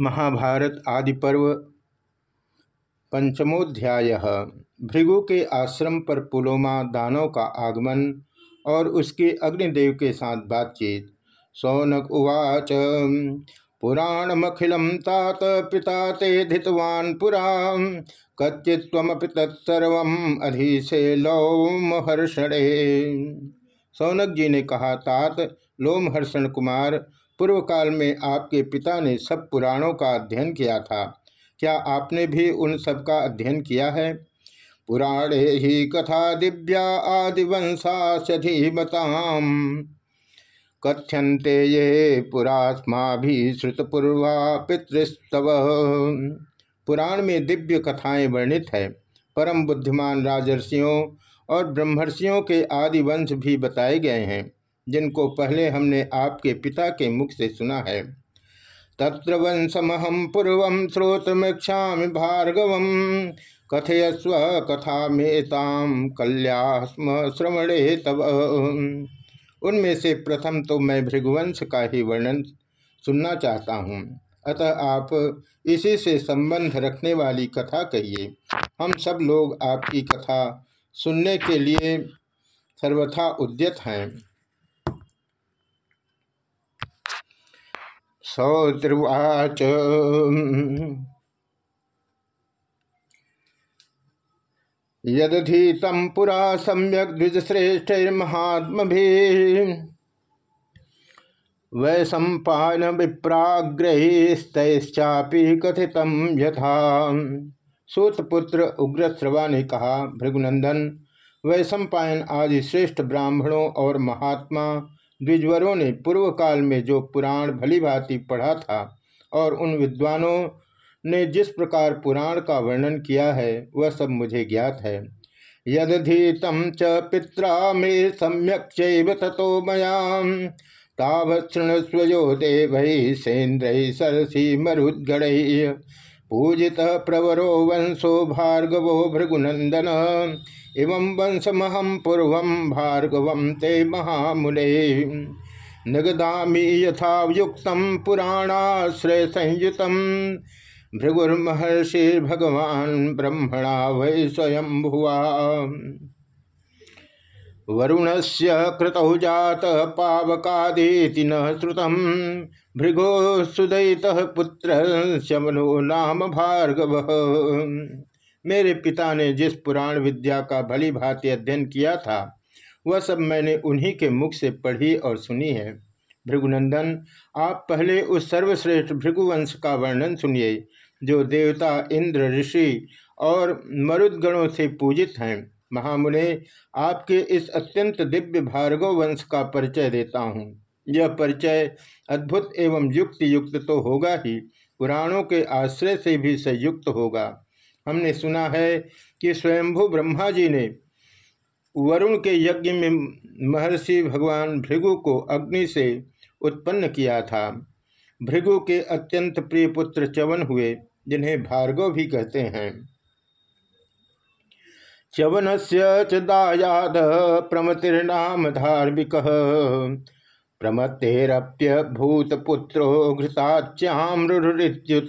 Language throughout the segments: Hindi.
महाभारत आदि पर्व पंचमोध्याय। भृगु के आश्रम पर पुलोमा दानव का आगमन और उसके अग्निदेव के साथ बातचीत। सौनक उवाच पुराण पुराणमखिलम तात पिता ते धितवान पुरा। कच्चित्वमपि तत्सर्व अधीसे लौमहर्षणे। सौनक जी ने कहा, तात, लोमहर्षण कुमार पूर्व काल में आपके पिता ने सब पुराणों का अध्ययन किया था। क्या आपने भी उन सब का अध्ययन किया है? पुराणे ही कथा दिव्या आदिवंशाधीमताम कथ्यंते ये पुरात्मा भी श्रुतपूर्वा पितृस्तव। पुराण में दिव्य कथाएँ वर्णित है। परम बुद्धिमान राजर्षियों और ब्रह्मर्षियों के आदि वंश भी बताए गए हैं। जिनको पहले हमने आपके पिता के मुख से सुना है। तत्र वंशमहम पूर्व श्रोतमीक्षा भार्गव कथयस्व कथा मेताम कल्यास्म श्रवणे तब उनमें से प्रथम तो मैं भृगुवंश का ही वर्णन सुनना चाहता हूँ। अतः आप इसी से संबंध रखने वाली कथा कहिए। हम सब लोग आपकी कथा सुनने के लिए सर्वथा उद्यत हैं। सौद्रुवाच। यदधीतम पुरा सम्यक द्विजश्रेष्ठर्महात्म वैशंपान विप्राग्रहिस्तैश्चापि कथित यथा। सूतपुत्र उग्रश्रवा ने कहा, भृगुनंदन वैशंपायन आदि श्रेष्ठ ब्राह्मणों और महात्मा द्विजवरों ने पूर्व काल में जो पुराण भली भांति पढ़ा था और उन विद्वानों ने जिस प्रकार पुराण का वर्णन किया है, वह सब मुझे ज्ञात है। यदधीतम च पिता मे सम्यक तथो मयाम। तावृणस्वयो देव सेन्द्र सरसी मरुद्गढ़ पूजित प्रवरो वंशो भार्गवो भृगुनंदन एवं वंशमहं पूर्व भार्गव ते महामुने। निगदामी यथा युक्त पुराणाश्रय संयुत भृगुर्महर्षि भगवान ब्रह्मणा वै स्वयं भुवा वरुण से कृतौ जात पावकादी न श्रुत। भृगो सुदयित पुत्र शमनो नाम भार्गव। मेरे पिता ने जिस पुराण विद्या का भली भांति अध्ययन किया था, वह सब मैंने उन्हीं के मुख से पढ़ी और सुनी है। भृगुनंदन, आप पहले उस सर्वश्रेष्ठ भृगुवंश का वर्णन सुनिए, जो देवता इंद्र, ऋषि और मरुदगणों से पूजित हैं। महामुने, आपके इस अत्यंत दिव्य भार्गव वंश का परिचय देता हूँ। यह परिचय अद्भुत एवं युक्त युक्त तो होगा ही, पुराणों के आश्रय से भी संयुक्त होगा। हमने सुना है कि स्वयंभु ब्रह्मा जी ने वरुण के यज्ञ में महर्षि भगवान भृगु को अग्नि से उत्पन्न किया था। भृगु के अत्यंत प्रिय पुत्र चवन हुए, जिन्हें भार्गव भी कहते हैं। चवन से दायाद प्रमतिर्नाम धार्मिक। प्रमतेरप्य भूतपुत्रो घृताच्यामृत्युत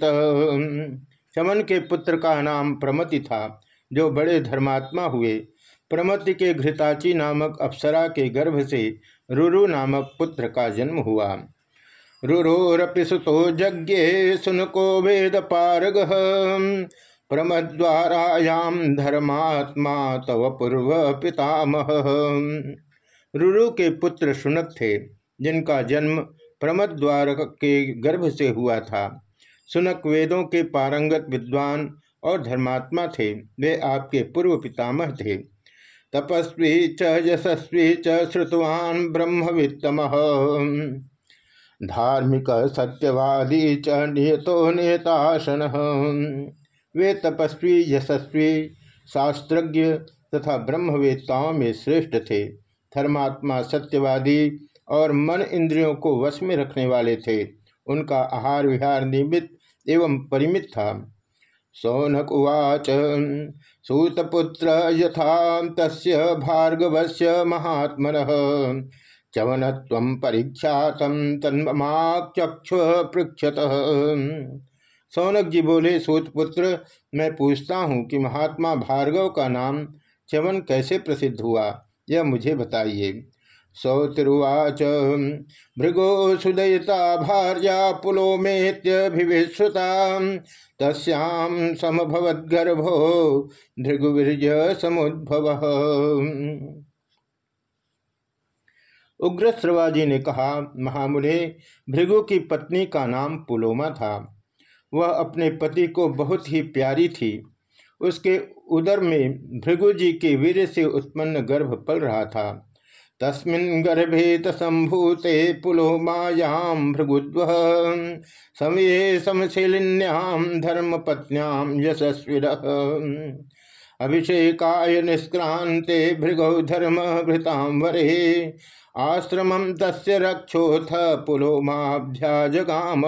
चमन के पुत्र का नाम प्रमति था, जो बड़े धर्मात्मा हुए। प्रमति के घृताची नामक अप्सरा के गर्भ से रुरु नामक पुत्र का जन्म हुआ। रुरोरपि सुतो यज्ञे सुनको वेद पारग। प्रमद्वारायाम धर्मात्मा तव पूर्व पितामह। रुरु के पुत्र सुनक थे, जिनका जन्म प्रमद्वार के गर्भ से हुआ था। सुनक वेदों के पारंगत विद्वान और धर्मात्मा थे, वे आपके पूर्व पितामह थे। तपस्वी च, यशस्वी च, श्रुतवान, ब्रह्मवित्तम। धार्मिक सत्यवादी च, नियतो नेताशन वे तपस्वी, यशस्वी, शास्त्रज्ञ तथा ब्रह्मवेत्ताओं में श्रेष्ठ थे। धर्मात्मा सत्यवादी और मन इंद्रियों को वश में रखने वाले थे। उनका आहार विहार निमित्त एवं परिमित था। सौनक उवाच, सूतपुत्र यथा तस्य भार्गवस्य महात्मन चवन परीक्षा तन्माक्षुष पृक्षत सौनक जी बोले सूतपुत्र मैं पूछता हूँ कि महात्मा भार्गव का नाम च्यवन कैसे प्रसिद्ध हुआ? यह मुझे बताइए। सौतिरुवाच, भृगो सुदयता भार्या पुलो पुलोमेत्यभिविश्रुता तस्याम समभवद्गर्भो भृगुवीर्य समुद्भव। उग्र श्रवाजी ने कहा, महामुने, भृगु की पत्नी का नाम पुलोमा था। वह अपने पति को बहुत ही प्यारी थी। उसके उदर में भृगु जी के वीर से उत्पन्न गर्भ पल रहा था। तस्मिन् गर्भे तसंभूते पुलो पुलोमायां भृगुद्व समये समशिलिन्यां धर्मपत्न्यां यशस्वी अभिषेकाय निष्क्रांते भृगौ धर्म भृतां वरे, आश्रम तस्य रक्षोथ पुलोमाभ्याजगाम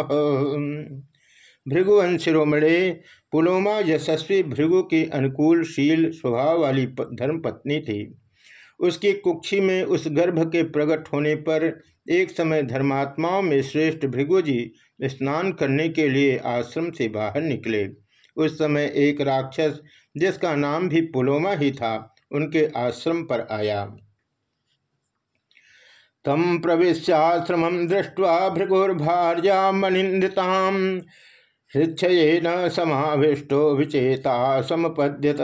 भृगुवंश शिरोमणे पुलोमा यशस्वी भृगु की अनुकूल शील स्वभाव वाली धर्मपत्नी थी। उसकी कुक्षी में उस गर्भ के प्रकट होने पर एक समय धर्मात्माओं में श्रेष्ठ भृगुजी स्नान करने के लिए आश्रम से बाहर निकले। उस समय एक राक्षस, जिसका नाम भी पुलोमा ही था, उनके आश्रम पर आया। तम प्रवेश्याश्रम दृष्ट्वा भृगुर्भार्या मनिंदिताम हृक्षय न समाविष्टो विचेता समपद्यत।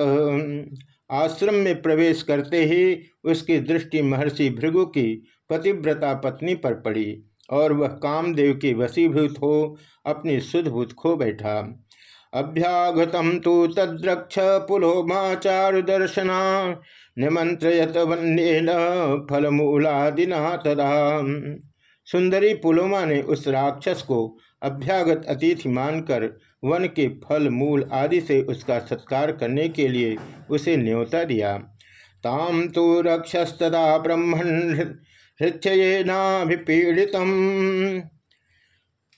आश्रम में प्रवेश करते ही उसकी दृष्टि महर्षि भृगु की पतिव्रता पत्नी पर पड़ी और वह कामदेव की वसीभूत हो, अपनी सुधभूत खो बैठा। अभ्यागतम तो तद्रक्ष पुलोमाचारु दर्शना निमंत्रयत वन्येन फलमूलादिना तदा। सुंदरी पुलोमा ने उस राक्षस को अभ्यागत अतिथि मानकर वन के फल, मूल आदि से उसका सत्कार करने के लिए उसे न्योता दिया। ताम तो रक्षस्तदा ब्रह्मण हृक्षयेनाभिपीड़ित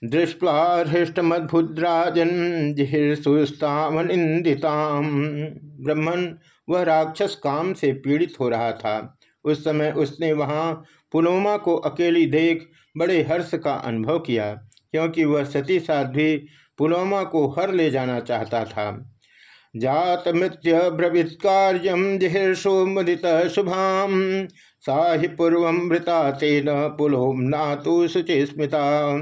दृष्टवा हृष्टमद्भुद्राजन जिहिर्सुस्तामनिंदिताम ब्रह्मण वह राक्षस काम से पीड़ित हो रहा था। उस समय उसने वहाँ पुलोमा को अकेली देख बड़े हर्ष का अनुभव किया। क्योंकि वह सती साध्वी पुलोमा को हर ले जाना चाहता था। जात मृत्य ब्रवित कार्यम जिहर्षो मुदित शुभाम साहि पूर्व मृता तेन पुलोम शुचि स्मृता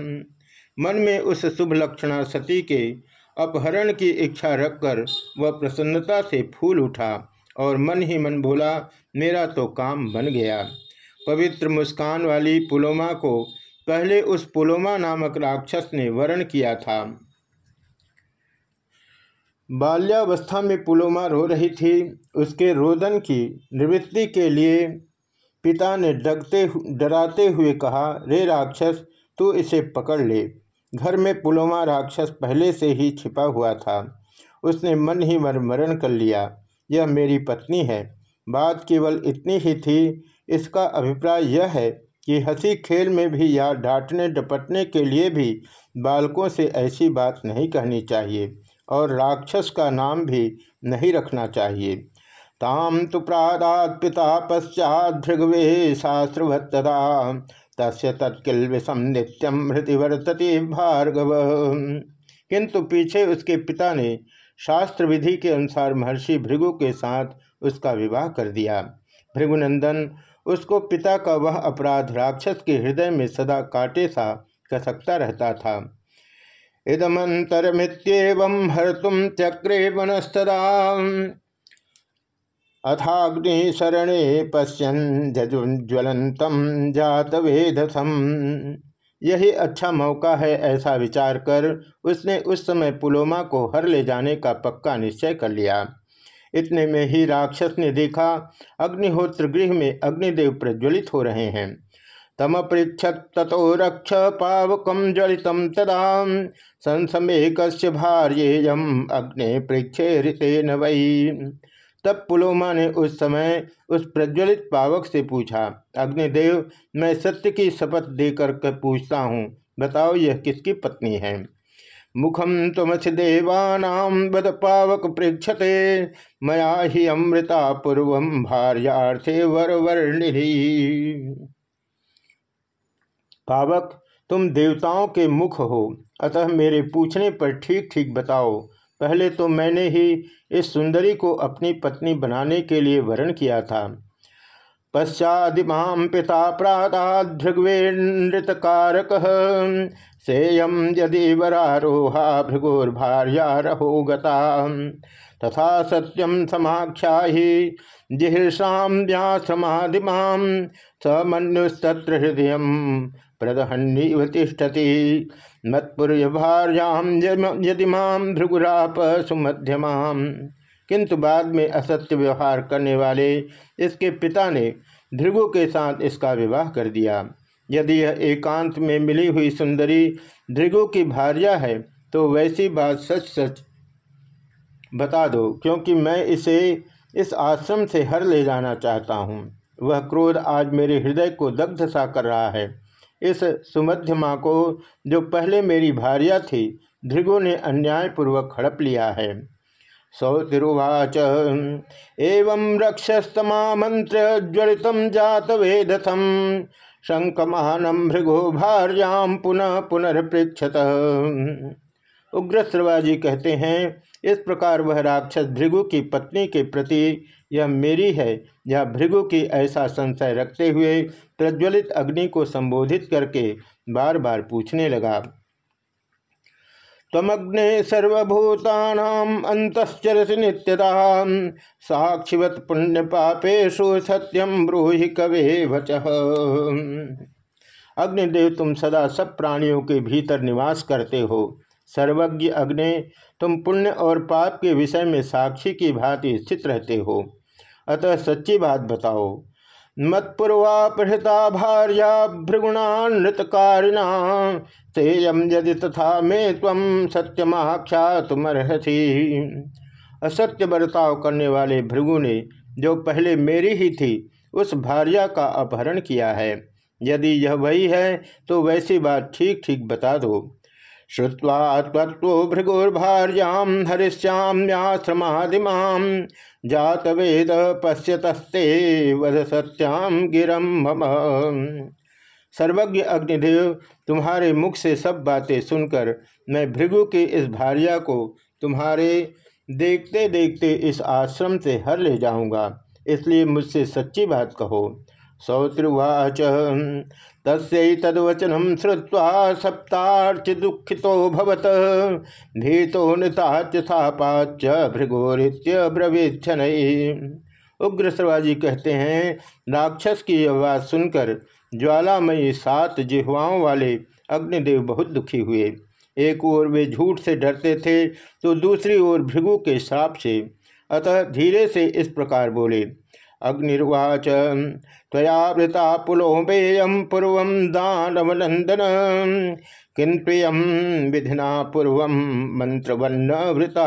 मन में उस शुभ लक्षणा सती के अपहरण की इच्छा रखकर वह प्रसन्नता से फूल उठा और मन ही मन बोला, मेरा तो काम बन गया। पवित्र मुस्कान वाली पुलोमा को पहले उस पुलोमा नामक राक्षस ने वर्ण किया था। बाल्यावस्था में पुलोमा रो रही थी। उसके रोदन की निवृत्ति के लिए पिता ने डगते डराते हुए कहा, रे राक्षस, तू इसे पकड़ ले। घर में पुलोमा राक्षस पहले से ही छिपा हुआ था। उसने मन ही मन मरण कर लिया। यह मेरी पत्नी है। बात केवल इतनी ही थी। इसका अभिप्राय यह है कि हँसी खेल में भी या डांटने डपटने के लिए भी बालकों से ऐसी बात नहीं कहनी चाहिए और राक्षस का नाम भी नहीं रखना चाहिए। ताम तो प्रादात पिता पश्चात भृगवे शास्त्रवत्तदा तस्य तत्किल विषम नित्यम हृतिवर्तति भार्गव। किंतु पीछे उसके पिता ने शास्त्र विधि के अनुसार महर्षि भृगु के साथ उसका विवाह कर दिया। भृगुनंदन उसको पिता का वह अपराध राक्षस के हृदय में सदा काटे सा, कसकता रहता था। इदमंतरमित्येवं हर्तुम चक्रे वनस्तदा। अथाग्नि शरणे पश्यन ज्वलंतम जात वेधसम यही अच्छा मौका है ऐसा विचार कर उसने उस समय पुलोमा को हर ले जाने का पक्का निश्चय कर लिया। इतने में ही राक्षस ने देखा, अग्निहोत्र गृह में अग्निदेव प्रज्वलित हो रहे हैं। तम पृछत तथो रक्ष पावकम ज्वलित तदा संसमेक भार्येयम अग्नि पृक्षे ऋतेन वही तब पुलोमा ने उस समय उस प्रज्वलित पावक से पूछा, अग्निदेव, मैं सत्य की शपथ देकर कर पूछता हूँ, बताओ यह किसकी पत्नी है? मुखम तमस देवानाम बद पावक पृक्षते मया ही अमृता पूर्व भार्याथे वर वर्णि। पावक, तुम देवताओं के मुख हो, अतः मेरे पूछने पर ठीक ठीक बताओ। पहले तो मैंने ही इस सुंदरी को अपनी पत्नी बनाने के लिए वर्ण किया था। पश्चादिमां पिता प्राताधृग्वेनृतकारक सेयम यदि वरारोहा भृगोर्भार्या गता। तथा सत्यम समाख्या जिहृषां व्याश्रमादिमां स मनुस्तत्र हृदय प्रदहन्नीव तिष्ठति। मत्पुर्यभार्यां यदि माँ भृगुराप सुमध्यमां। किंतु बाद में असत्य व्यवहार करने वाले इसके पिता ने भृगु के साथ इसका विवाह कर दिया। यदि यह एकांत में मिली हुई सुंदरी भृगु की भार्या है तो वैसी बात सच सच बता दो, क्योंकि मैं इसे इस आश्रम से हर ले जाना चाहता हूँ। वह क्रोध आज मेरे हृदय को दग्ध सा कर रहा है। इस सुमध्य माँ को, जो पहले मेरी भार्या थी भृगु ने अन्यायपूर्वक हड़प लिया है। सौतिरुवाच, एवं रक्षस्तमा मंत्र ज्वलित जात वेदथम शंकमानम भृगो भार्याम पुनः पुनर्पृक्षत उग्र श्रवाजी कहते हैं, इस प्रकार वह राक्षस भृगु की पत्नी के प्रति यह मेरी है यह भृगु की ऐसा संशय रखते हुए प्रज्वलित अग्नि को संबोधित करके बार बार पूछने लगा। तमग्ने साक्षिवत पुण्य पापेशु सत्यम ब्रूहि कवे वच। अग्निदेव, तुम सदा सब प्राणियों के भीतर निवास करते हो। सर्वज्ञ अग्नि, तुम पुण्य और पाप के विषय में साक्षी की भांति स्थित रहते हो। अतः सच्ची बात बताओ मत्पूर्वा प्रहृता भार्या भृगुणानृतकारिणा सेयम यदि तथा मे तम तुमर्हसी असत्य बर्ताव करने वाले भृगु ने जो पहले मेरी ही थी, उस भार्या का अपहरण किया है। यदि यह वही है तो वैसी बात ठीक ठीक बता दो। श्रुवा तत्व भृगुर्भार्यां हरिश्याम्याश्रमादिमां जात वेद पश्यतस्ते वध सत्याम गिरम मम। सर्वज्ञ अग्निदेव, तुम्हारे मुख से सब बातें सुनकर मैं भृगु की इस भार्या को तुम्हारे देखते देखते इस आश्रम से हर ले जाऊँगा, इसलिए मुझसे सच्ची बात कहो। सौत्रुवाच तस्तवचनम श्रुवा सप्तार्च दुखितो भवत। भीतो नृताच भृगोरित्य ब्रवीक्षण उग्र श्रवाजी कहते हैं, राक्षस की आवाज़ सुनकर ज्वालामयी सात जिह्वाओं वाले अग्निदेव बहुत दुखी हुए। एक ओर वे झूठ से डरते थे तो दूसरी ओर भृगु के श्राप से। अतः धीरे से इस प्रकार बोले अग्निर्वाच। तयावृता पुलोपेयम पूर्व दानवनंदन किन्प्रियम विधिना पूर्व मंत्रवन्न वृता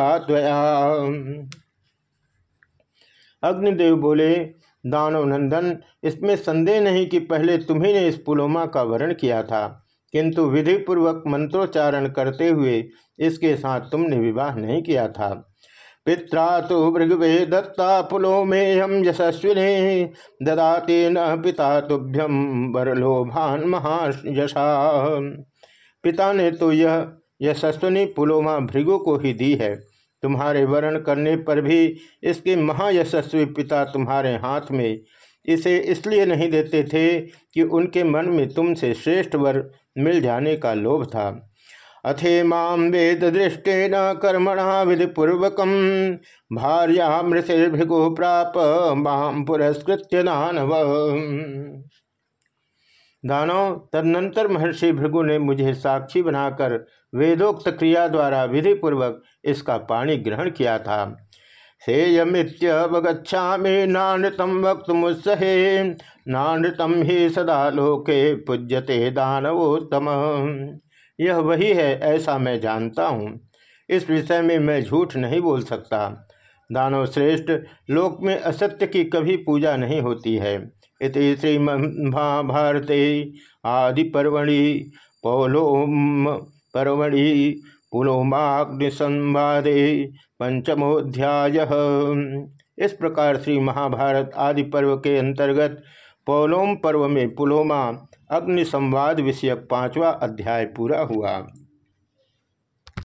अग्निदेव बोले दानव नंदन इसमें संदेह नहीं कि पहले तुम्ही ने इस पुलोमा का वर्ण किया था, किंतु विधिपूर्वक मंत्रोच्चारण करते हुए इसके साथ तुमने विवाह नहीं किया था। पिता तो भृगवे दत्ता पुलो हम यशस्विने। ददाते न पिता तुभ्यम वरलोभान महायशा। पिता ने तो यह यशस्विनी पुलोमा भृगु को ही दी है। तुम्हारे वर्ण करने पर भी इसके महायशस्वी पिता तुम्हारे हाथ में इसे इसलिए नहीं देते थे कि उनके मन में तुमसे श्रेष्ठ वर मिल जाने का लोभ था। अथे माम वेद दृष्टेन कर्मणा विधिपूर्वक भार्या मृषिर्भृगु प्राप माम पुरस्कृत्य दानव। दानव, तदनंतर महर्षि भृगु ने मुझे साक्षी बनाकर वेदोक्त क्रिया द्वारा विधिपूर्वक इसका पाणी ग्रहण किया था। सेयमित्यवगछा नानृतम वक्त मुत्सहे नानृतम ही सदा लोके पूज्यते दानवोत्तम। यह वही है, ऐसा मैं जानता हूँ। इस विषय में मैं झूठ नहीं बोल सकता। दानव श्रेष्ठ, लोक में असत्य की कभी पूजा नहीं होती है। इति श्री महाभारते आदि पर्वणि पौलोम पर्वणि पुलोमाग्निसंवादे पंचमोध्याय इस प्रकार श्री महाभारत आदि पर्व के अंतर्गत पौलोम पर्व में पुलोमा अग्नि संवाद विषयक पांचवा अध्याय पूरा हुआ।